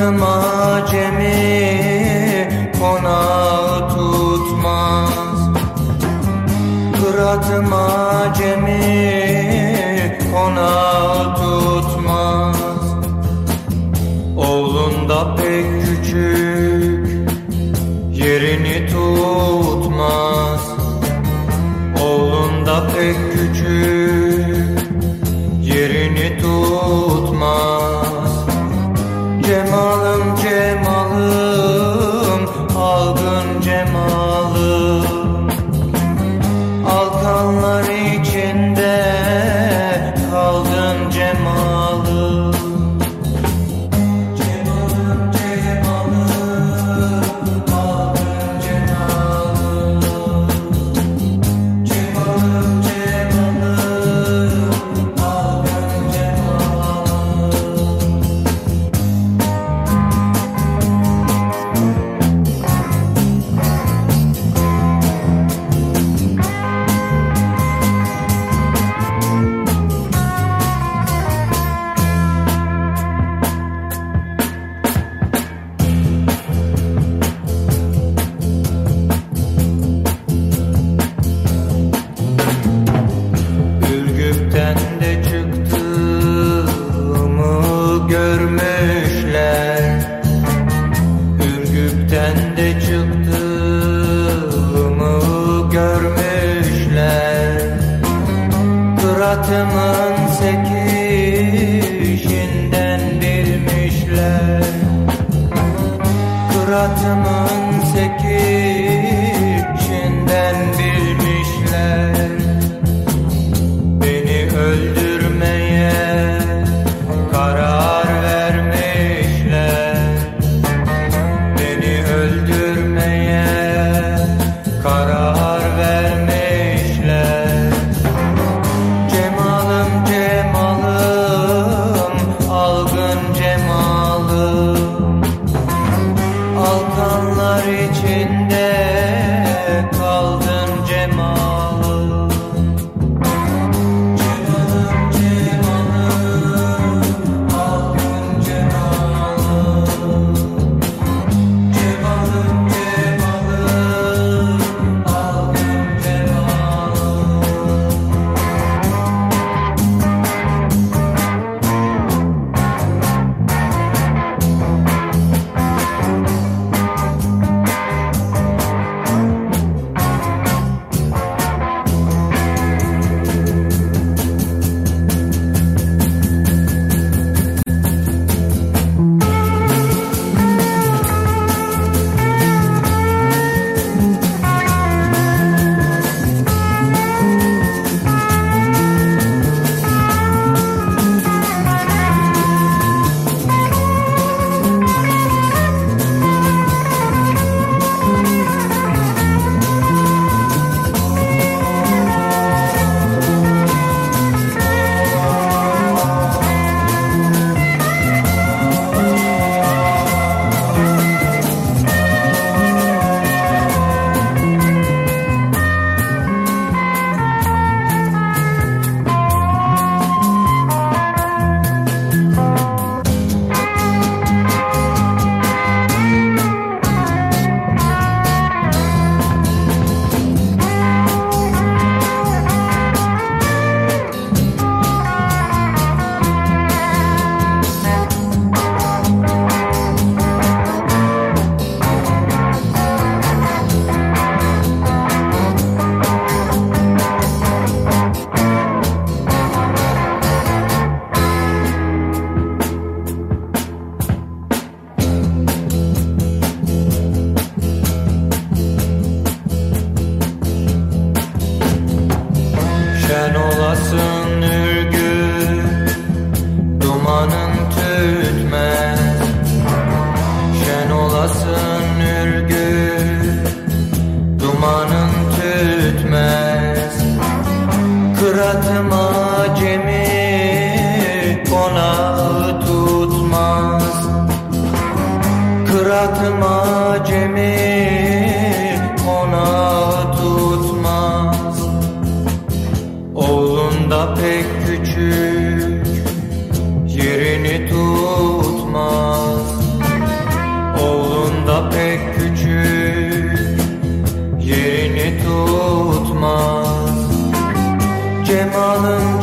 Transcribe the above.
Kıratım acemi Konağı tutmaz. Kıratım acemi Konağı tutmaz. Oğlun da pek küçük Yerini tutmaz. Oğlun da pek küçük Suratımın teki pek küçük Yerini tutmaz. Oğlun da pek küçük Yerini tutmaz. Cemalım